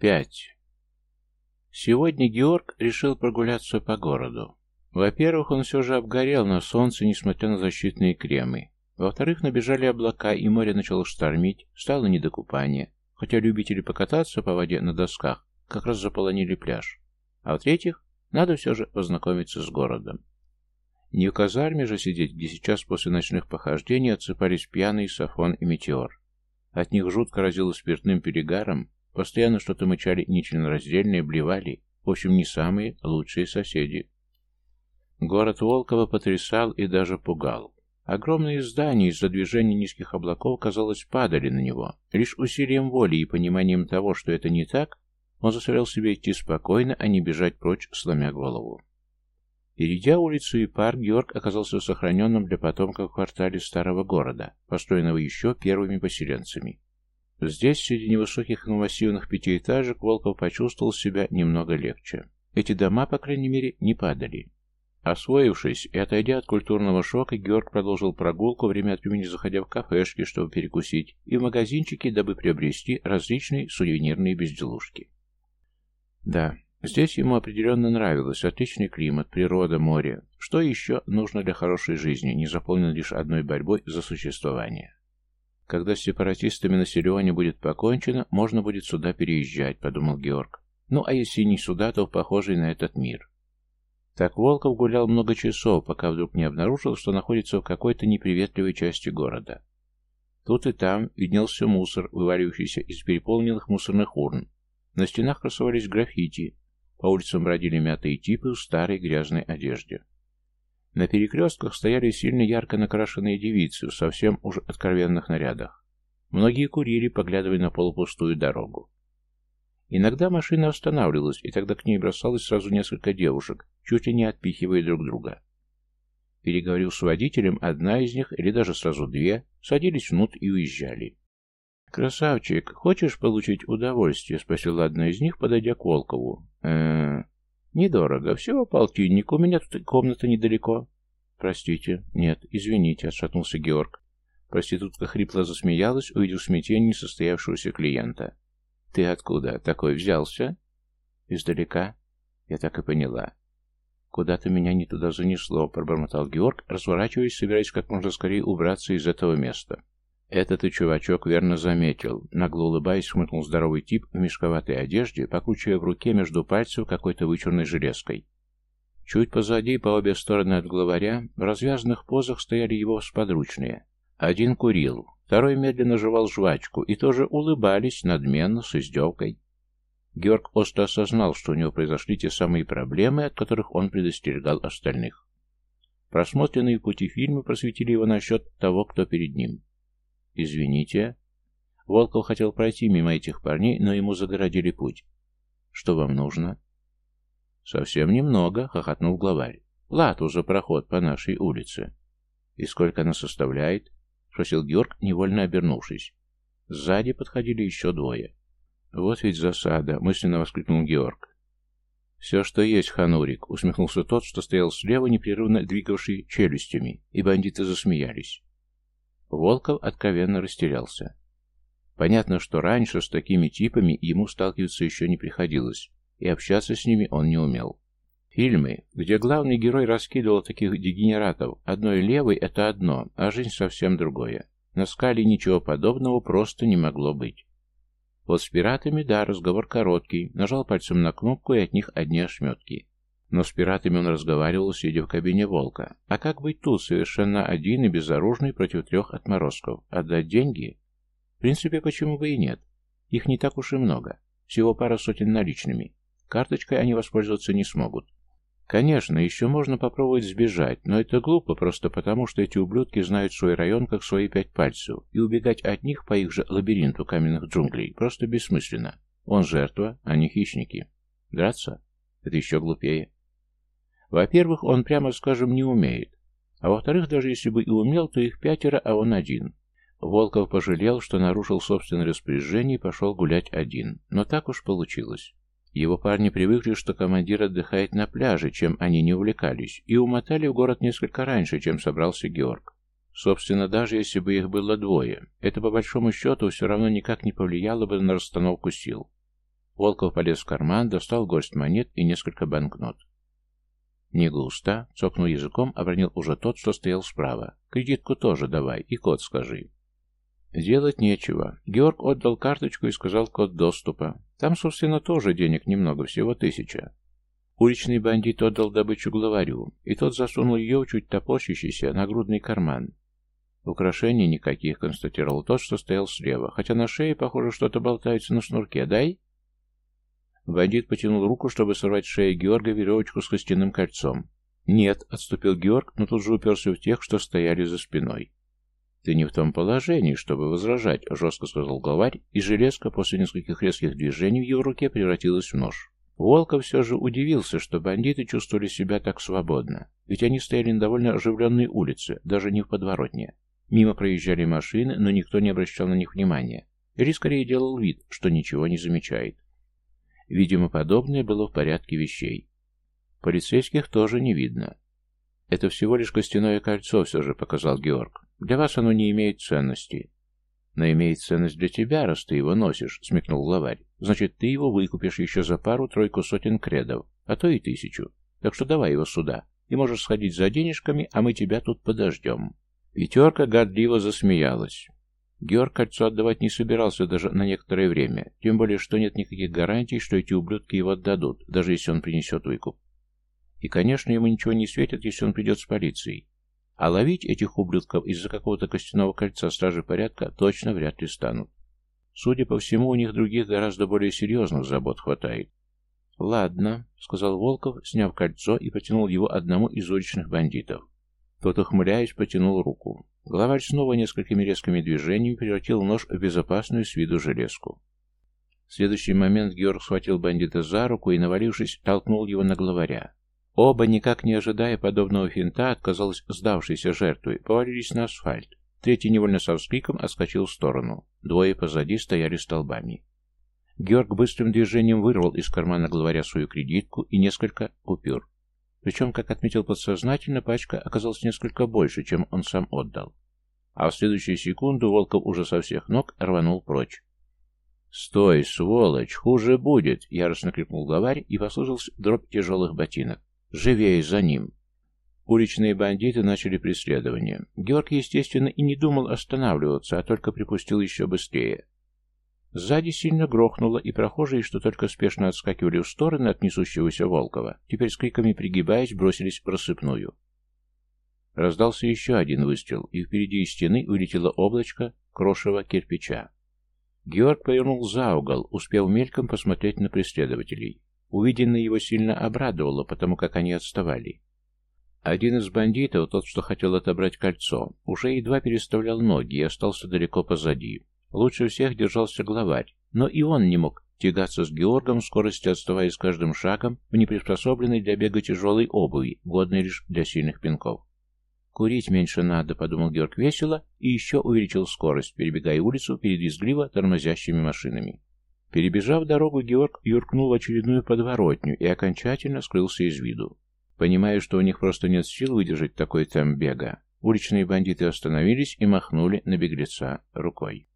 Пять. Сегодня Георг решил прогуляться по городу. Во-первых, он все же обгорел на солнце, несмотря на защитные кремы. Во-вторых, набежали облака, и море начало штормить, стало не до купания, хотя любители покататься по воде на досках как раз заполонили пляж. А в-третьих, надо все же познакомиться с городом. Не в казарме же сидеть, где сейчас после ночных похождений отсыпались пьяный Сафон и Метеор. От них жутко разило спиртным перегаром, постоянно что-то мычали нечленораздельные, блевали, в общем, не самые лучшие соседи. Город Волкова потрясал и даже пугал. Огромные здания из-за движения низких облаков, казалось, падали на него. Лишь усилием воли и пониманием того, что это не так, он заставлял себя идти спокойно, а не бежать прочь, сломя голову. Перейдя улицу и парк, Георг оказался сохраненным для потомков квартале старого города, построенного еще первыми поселенцами. Здесь, среди невысоких и пятиэтажек, Волков почувствовал себя немного легче. Эти дома, по крайней мере, не падали. Освоившись и отойдя от культурного шока, Георг продолжил прогулку, время от времени заходя в кафешки, чтобы перекусить, и в магазинчики, дабы приобрести различные сувенирные безделушки. Да, Здесь ему определенно нравилось. Отличный климат, природа, море. Что еще нужно для хорошей жизни, не заполнен лишь одной борьбой за существование? Когда с сепаратистами на Сирионе будет покончено, можно будет сюда переезжать, подумал Георг. Ну, а если не сюда, то в похожий на этот мир. Так Волков гулял много часов, пока вдруг не обнаружил, что находится в какой-то неприветливой части города. Тут и там виднелся мусор, вываливающийся из переполненных мусорных урн. На стенах красовались граффити, по улицам бродили мятые типы в старой грязной одежде. На перекрестках стояли сильно ярко накрашенные девицы в совсем уже откровенных нарядах. Многие курили, поглядывая на полупустую дорогу. Иногда машина останавливалась, и тогда к ней бросалось сразу несколько девушек, чуть ли не отпихивая друг друга. Переговорил с водителем, одна из них, или даже сразу две, садились внутрь и уезжали. «Красавчик, хочешь получить удовольствие?» — спросила одна из них, подойдя к Волкову. э недорого. Всего полтинник. У меня тут комната недалеко». «Простите. Нет, извините», — отшатнулся Георг. Проститутка хрипло засмеялась, увидев смятение состоявшегося клиента. «Ты откуда такой взялся?» «Издалека». «Я так и поняла». «Куда-то меня не туда занесло», — пробормотал Георг, разворачиваясь, собираясь как можно скорее убраться из этого места. «Это ты, чувачок, верно заметил», — нагло улыбаясь, хмыкнул здоровый тип в мешковатой одежде, покручивая в руке между пальцев какой-то вычурной железкой. Чуть позади, по обе стороны от главаря, в развязанных позах стояли его сподручные. Один курил, второй медленно жевал жвачку, и тоже улыбались надменно, с издевкой. Георг остро осознал, что у него произошли те самые проблемы, от которых он предостерегал остальных. Просмотренные пути фильмы просветили его насчет того, кто перед ним. «Извините». Волков хотел пройти мимо этих парней, но ему загородили путь. «Что вам нужно?» «Совсем немного», — хохотнул главарь. «Плату за проход по нашей улице». «И сколько она составляет?» — спросил Георг, невольно обернувшись. Сзади подходили еще двое. «Вот ведь засада!» — мысленно воскликнул Георг. «Все, что есть, Ханурик!» — усмехнулся тот, что стоял слева, непрерывно двигавший челюстями, и бандиты засмеялись. Волков откровенно растерялся. Понятно, что раньше с такими типами ему сталкиваться еще не приходилось, и общаться с ними он не умел. Фильмы, где главный герой раскидывал таких дегенератов, одной левой — это одно, а жизнь совсем другое. На скале ничего подобного просто не могло быть. Вот с пиратами, да, разговор короткий, нажал пальцем на кнопку, и от них одни ошметки. Но с пиратами он разговаривал, сидя в кабине «Волка». А как быть тут, совершенно один и безоружный против трех отморозков? Отдать деньги? В принципе, почему бы и нет? Их не так уж и много. Всего пара сотен наличными. Карточкой они воспользоваться не смогут. Конечно, еще можно попробовать сбежать, но это глупо просто потому, что эти ублюдки знают свой район как свои пять пальцев, и убегать от них по их же лабиринту каменных джунглей просто бессмысленно. Он жертва, а не хищники. Драться? Это еще глупее. Во-первых, он, прямо скажем, не умеет. А во-вторых, даже если бы и умел, то их пятеро, а он один. Волков пожалел, что нарушил собственное распоряжение и пошел гулять один. Но так уж получилось. Его парни привыкли, что командир отдыхает на пляже, чем они не увлекались, и умотали в город несколько раньше, чем собрался Георг. Собственно, даже если бы их было двое, это по большому счету все равно никак не повлияло бы на расстановку сил. Волков полез в карман, достал горсть монет и несколько банкнот. «Не густо», — цокнул языком, обронил уже тот, что стоял справа. «Кредитку тоже давай и код скажи». Делать нечего. Георг отдал карточку и сказал код доступа. Там, собственно, тоже денег немного, всего тысяча. Уличный бандит отдал добычу главарю, и тот засунул ее в чуть топорщащийся нагрудный карман. Украшений никаких, констатировал тот, что стоял слева, хотя на шее, похоже, что-то болтается на шнурке. Дай? Бандит потянул руку, чтобы сорвать с шеи Георга веревочку с костяным кольцом. «Нет», — отступил Георг, но тут же уперся в тех, что стояли за спиной. «Ты не в том положении, чтобы возражать», — жестко сказал главарь, и железка после нескольких резких движений в его руке превратилась в нож. Волков все же удивился, что бандиты чувствовали себя так свободно, ведь они стояли на довольно оживленной улице, даже не в подворотне. Мимо проезжали машины, но никто не обращал на них внимания, или скорее делал вид, что ничего не замечает. Видимо, подобное было в порядке вещей. Полицейских тоже не видно. «Это всего лишь костяное кольцо», — все же показал Георг. «Для вас оно не имеет ценности». «Но имеет ценность для тебя, раз ты его носишь», — смекнул главарь. «Значит, ты его выкупишь еще за пару-тройку сотен кредов, а то и тысячу. Так что давай его сюда, и можешь сходить за денежками, а мы тебя тут подождем». Пятерка годливо засмеялась. Георг кольцо отдавать не собирался даже на некоторое время, тем более, что нет никаких гарантий, что эти ублюдки его отдадут, даже если он принесет выкуп. И, конечно, ему ничего не светит, если он придет с полицией. А ловить этих ублюдков из-за какого-то костяного кольца стражи порядка точно вряд ли станут. Судя по всему, у них других гораздо более серьезных забот хватает. «Ладно», — сказал Волков, сняв кольцо и протянул его одному из уличных бандитов. Тот, ухмыляясь, потянул руку. Главарь снова несколькими резкими движениями превратил нож в безопасную с виду железку. В следующий момент Георг схватил бандита за руку и, навалившись, толкнул его на главаря. Оба, никак не ожидая подобного финта, отказалась сдавшейся жертвой, повалились на асфальт. Третий невольно со вскриком отскочил в сторону. Двое позади стояли столбами. Георг быстрым движением вырвал из кармана главаря свою кредитку и несколько купюр. Причем, как отметил подсознательно, пачка оказалась несколько больше, чем он сам отдал. А в следующую секунду Волков уже со всех ног рванул прочь. «Стой, сволочь, хуже будет!» — яростно крикнул главарь и послужился дробь тяжелых ботинок. «Живее за ним!» Уличные бандиты начали преследование. Георг, естественно, и не думал останавливаться, а только припустил еще быстрее. Сзади сильно грохнуло, и прохожие, что только спешно отскакивали в стороны от несущегося Волкова, теперь с криками пригибаясь, бросились в просыпную. Раздался еще один выстрел, и впереди из стены улетело облачко крошевого кирпича. Георг повернул за угол, успев мельком посмотреть на преследователей. Увиденное его сильно обрадовало, потому как они отставали. Один из бандитов, тот, что хотел отобрать кольцо, уже едва переставлял ноги и остался далеко позади. Лучше всех держался главарь, но и он не мог тягаться с Георгом в скорости, отставая с каждым шагом в неприспособленной для бега тяжелой обуви, годной лишь для сильных пинков. «Курить меньше надо», — подумал Георг весело и еще увеличил скорость, перебегая улицу перед визгливо тормозящими машинами. Перебежав дорогу, Георг юркнул в очередную подворотню и окончательно скрылся из виду. Понимая, что у них просто нет сил выдержать такой темп бега, уличные бандиты остановились и махнули на беглеца рукой.